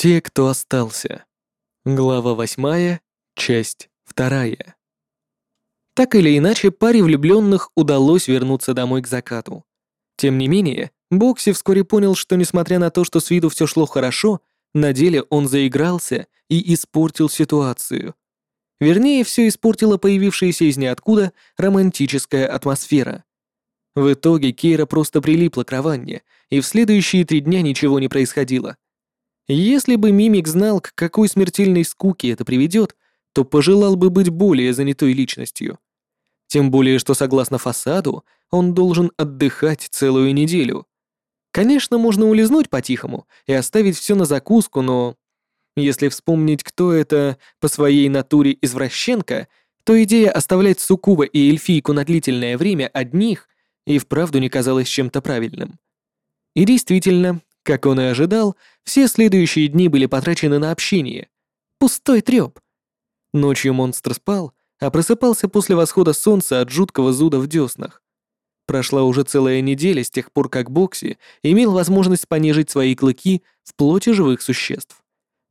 Те, кто остался. Глава восьмая, часть вторая. Так или иначе, паре влюбленных удалось вернуться домой к закату. Тем не менее, Бокси вскоре понял, что несмотря на то, что с виду все шло хорошо, на деле он заигрался и испортил ситуацию. Вернее, все испортила появившаяся из ниоткуда романтическая атмосфера. В итоге Кейра просто прилипла к Раванне, и в следующие три дня ничего не происходило. Если бы Мимик знал, к какой смертельной скуке это приведет, то пожелал бы быть более занятой личностью. Тем более, что согласно фасаду, он должен отдыхать целую неделю. Конечно, можно улизнуть по-тихому и оставить все на закуску, но... Если вспомнить, кто это по своей натуре извращенка, то идея оставлять Сукуба и эльфийку на длительное время одних и вправду не казалась чем-то правильным. И действительно, как он и ожидал, все следующие дни были потрачены на общение. Пустой трёп. Ночью монстр спал, а просыпался после восхода солнца от жуткого зуда в дёснах. Прошла уже целая неделя с тех пор, как Бокси имел возможность понежить свои клыки в плоти живых существ.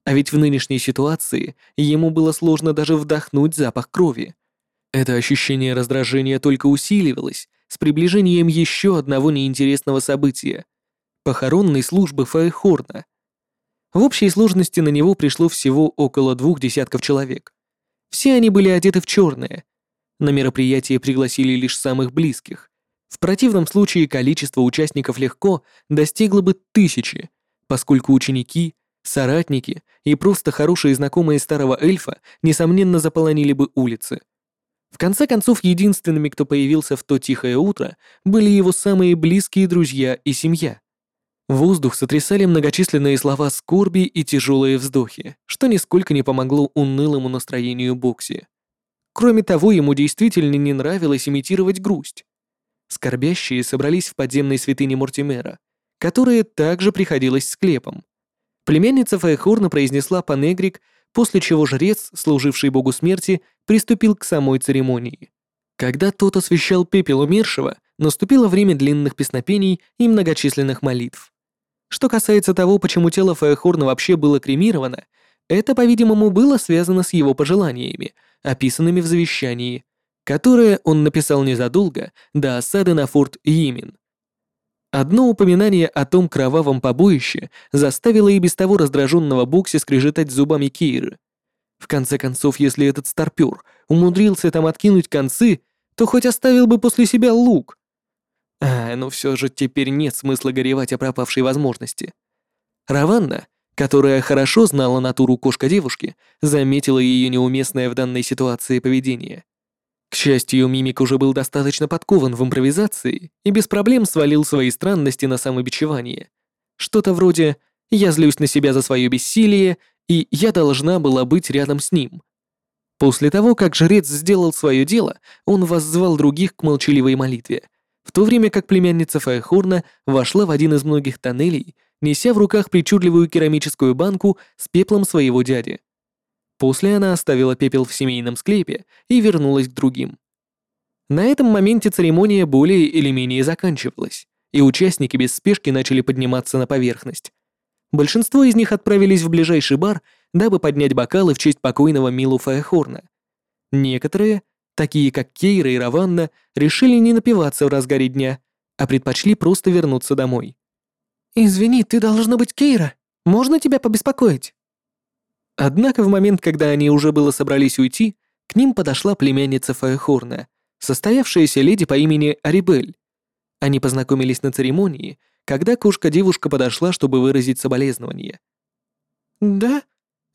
А ведь в нынешней ситуации ему было сложно даже вдохнуть запах крови. Это ощущение раздражения только усиливалось с приближением еще одного неинтересного события — похоронной службы Файхорна. В общей сложности на него пришло всего около двух десятков человек. Все они были одеты в черное. На мероприятие пригласили лишь самых близких. В противном случае количество участников легко достигло бы тысячи, поскольку ученики, соратники и просто хорошие знакомые старого эльфа несомненно заполонили бы улицы. В конце концов, единственными, кто появился в то тихое утро, были его самые близкие друзья и семья. Воздух сотрясали многочисленные слова скорби и тяжелые вздохи, что нисколько не помогло унылому настроению Бокси. Кроме того, ему действительно не нравилось имитировать грусть. Скорбящие собрались в подземной святыне Мортимера, которая также приходилась склепом. Племянница Файхорна произнесла панегрик, после чего жрец, служивший богу смерти, приступил к самой церемонии. Когда тот освещал пепел умершего, наступило время длинных песнопений и многочисленных молитв. Что касается того, почему тело Фаехорна вообще было кремировано, это, по-видимому, было связано с его пожеланиями, описанными в завещании, которое он написал незадолго до осады на форт Йимин. Одно упоминание о том кровавом побоище заставило и без того раздраженного Бокси скрежетать зубами Кейры. В конце концов, если этот старпёр умудрился там откинуть концы, то хоть оставил бы после себя лук. А, но все же теперь нет смысла горевать о пропавшей возможности. Раванна, которая хорошо знала натуру кошка-девушки, заметила ее неуместное в данной ситуации поведение. К счастью, Мимик уже был достаточно подкован в импровизации и без проблем свалил свои странности на самобичевание. Что-то вроде «я злюсь на себя за свое бессилие, и я должна была быть рядом с ним». После того, как жрец сделал свое дело, он воззвал других к молчаливой молитве — в то время как племянница Файхорна вошла в один из многих тоннелей, неся в руках причудливую керамическую банку с пеплом своего дяди. После она оставила пепел в семейном склепе и вернулась к другим. На этом моменте церемония более или менее заканчивалась, и участники без спешки начали подниматься на поверхность. Большинство из них отправились в ближайший бар, дабы поднять бокалы в честь покойного Милу Фаехорна. Некоторые такие как Кейра и Раванна, решили не напиваться в разгаре дня, а предпочли просто вернуться домой. «Извини, ты должна быть Кейра. Можно тебя побеспокоить?» Однако в момент, когда они уже было собрались уйти, к ним подошла племянница Фаехорна, состоявшаяся леди по имени Арибель. Они познакомились на церемонии, когда кошка-девушка подошла, чтобы выразить соболезнование. «Да?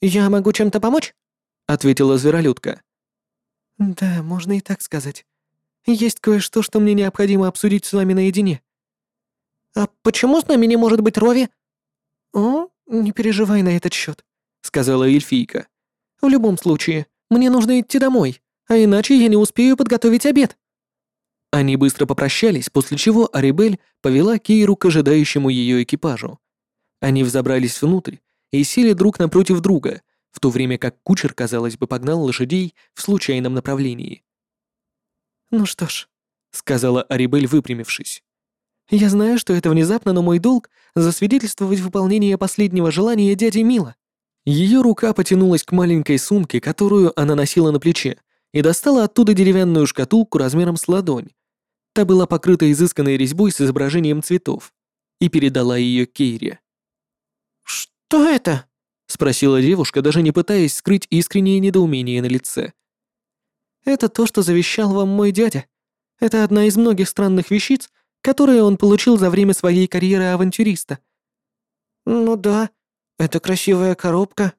Я могу чем-то помочь?» — ответила зверолюдка. «Да, можно и так сказать. Есть кое-что, что мне необходимо обсудить с вами наедине». «А почему с нами не может быть Рови?» «О, не переживай на этот счет», — сказала эльфийка. «В любом случае, мне нужно идти домой, а иначе я не успею подготовить обед». Они быстро попрощались, после чего Арибель повела Кейру к ожидающему ее экипажу. Они взобрались внутрь и сели друг напротив друга, в то время как кучер, казалось бы, погнал лошадей в случайном направлении. «Ну что ж», — сказала Арибель, выпрямившись. «Я знаю, что это внезапно, но мой долг — засвидетельствовать выполнение последнего желания дяди Мила. Ее рука потянулась к маленькой сумке, которую она носила на плече, и достала оттуда деревянную шкатулку размером с ладонь. Та была покрыта изысканной резьбой с изображением цветов, и передала ее Кейре. «Что это?» — спросила девушка, даже не пытаясь скрыть искреннее недоумение на лице. «Это то, что завещал вам мой дядя. Это одна из многих странных вещиц, которые он получил за время своей карьеры авантюриста». «Ну да, это красивая коробка».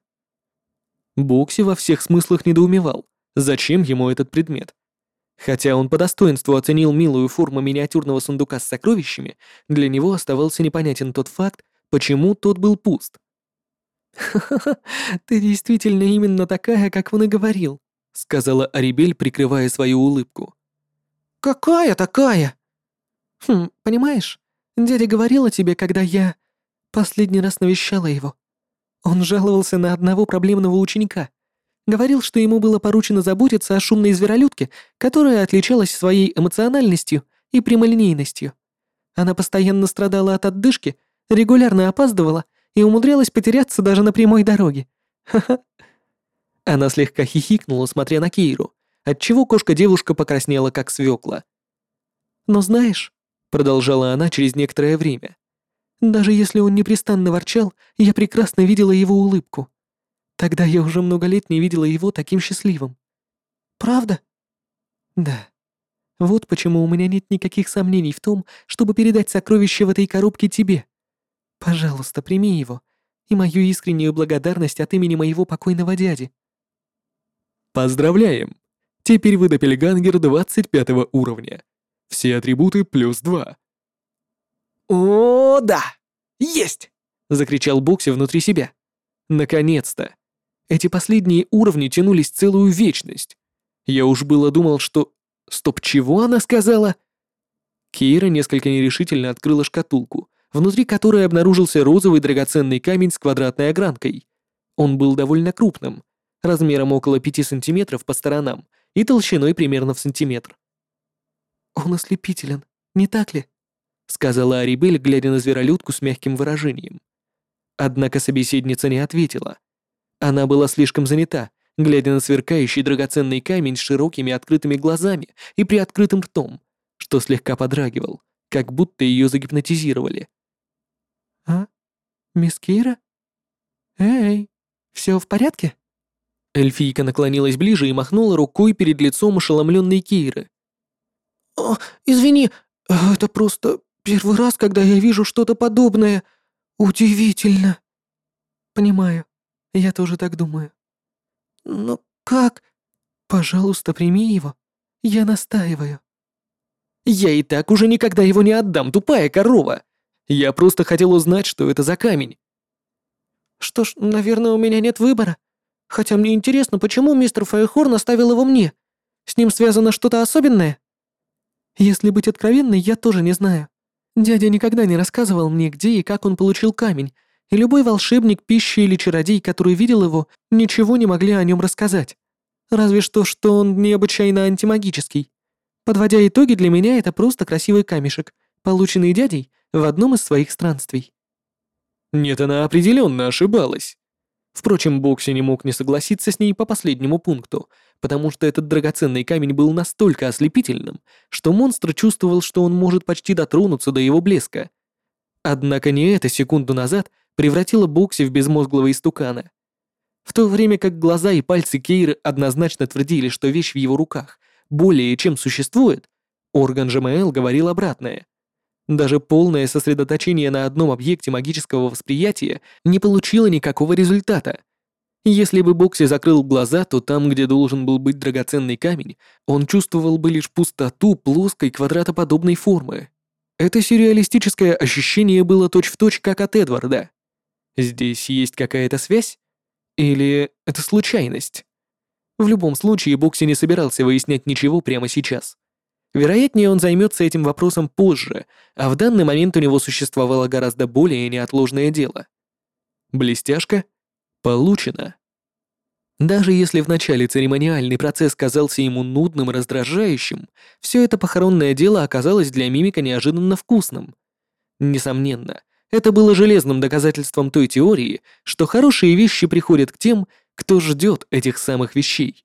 Бокси во всех смыслах недоумевал, зачем ему этот предмет. Хотя он по достоинству оценил милую форму миниатюрного сундука с сокровищами, для него оставался непонятен тот факт, почему тот был пуст. «Ха-ха-ха, ты действительно именно такая, как он и говорил», сказала Арибель, прикрывая свою улыбку. «Какая такая?» «Хм, понимаешь, дядя говорил о тебе, когда я последний раз навещала его. Он жаловался на одного проблемного ученика. Говорил, что ему было поручено заботиться о шумной зверолюдке, которая отличалась своей эмоциональностью и прямолинейностью. Она постоянно страдала от отдышки, регулярно опаздывала и умудрялась потеряться даже на прямой дороге. Ха-ха. Она слегка хихикнула, смотря на Кейру, отчего кошка-девушка покраснела, как свекла. «Но знаешь», — продолжала она через некоторое время, «даже если он непрестанно ворчал, я прекрасно видела его улыбку. Тогда я уже много лет не видела его таким счастливым. Правда? Да. Вот почему у меня нет никаких сомнений в том, чтобы передать сокровище в этой коробке тебе. Пожалуйста, прими его и мою искреннюю благодарность от имени моего покойного дяди. Поздравляем! Теперь вы допельгангер 25 уровня. Все атрибуты плюс 2. «О, да! Есть!» — закричал Бокси внутри себя. «Наконец-то! Эти последние уровни тянулись целую вечность. Я уж было думал, что... Стоп, чего она сказала? Кейра несколько нерешительно открыла шкатулку, внутри которой обнаружился розовый драгоценный камень с квадратной огранкой. Он был довольно крупным, размером около 5 сантиметров по сторонам и толщиной примерно в сантиметр. «Он ослепителен, не так ли?» — сказала Арибель, глядя на зверолюдку с мягким выражением. Однако собеседница не ответила. Она была слишком занята, глядя на сверкающий драгоценный камень с широкими открытыми глазами и приоткрытым ртом, что слегка подрагивал, как будто ее загипнотизировали. «А? Мисс Кира? Эй, все в порядке?» Эльфийка наклонилась ближе и махнула рукой перед лицом ошеломленной Киры. «О, извини, это просто первый раз, когда я вижу что-то подобное. Удивительно». «Понимаю. Я тоже так думаю. Но как? Пожалуйста, прими его. Я настаиваю. Я и так уже никогда его не отдам, тупая корова. Я просто хотел узнать, что это за камень. Что ж, наверное, у меня нет выбора. Хотя мне интересно, почему мистер Файхорн оставил его мне? С ним связано что-то особенное? Если быть откровенной, я тоже не знаю. Дядя никогда не рассказывал мне, где и как он получил камень, и любой волшебник, пища или чародей, который видел его, ничего не могли о нем рассказать. Разве что, что он необычайно антимагический. Подводя итоги, для меня это просто красивый камешек, полученный дядей в одном из своих странствий. Нет, она определенно ошибалась. Впрочем, Бокси не мог не согласиться с ней по последнему пункту, потому что этот драгоценный камень был настолько ослепительным, что монстр чувствовал, что он может почти дотронуться до его блеска. Однако не это секунду назад превратила Бокси в безмозглого истукана. В то время как глаза и пальцы Кейры однозначно твердили, что вещь в его руках более чем существует, орган ЖМЛ говорил обратное. Даже полное сосредоточение на одном объекте магического восприятия не получило никакого результата. Если бы Бокси закрыл глаза, то там, где должен был быть драгоценный камень, он чувствовал бы лишь пустоту плоской квадратоподобной формы. Это сюрреалистическое ощущение было точь-в-точь, точь, как от Эдварда. Здесь есть какая-то связь? Или это случайность? В любом случае, Бокси не собирался выяснять ничего прямо сейчас. Вероятнее, он займется этим вопросом позже, а в данный момент у него существовало гораздо более неотложное дело. Блестяшка получена. Даже если вначале церемониальный процесс казался ему нудным и раздражающим, все это похоронное дело оказалось для мимика неожиданно вкусным. Несомненно, Это было железным доказательством той теории, что хорошие вещи приходят к тем, кто ждет этих самых вещей.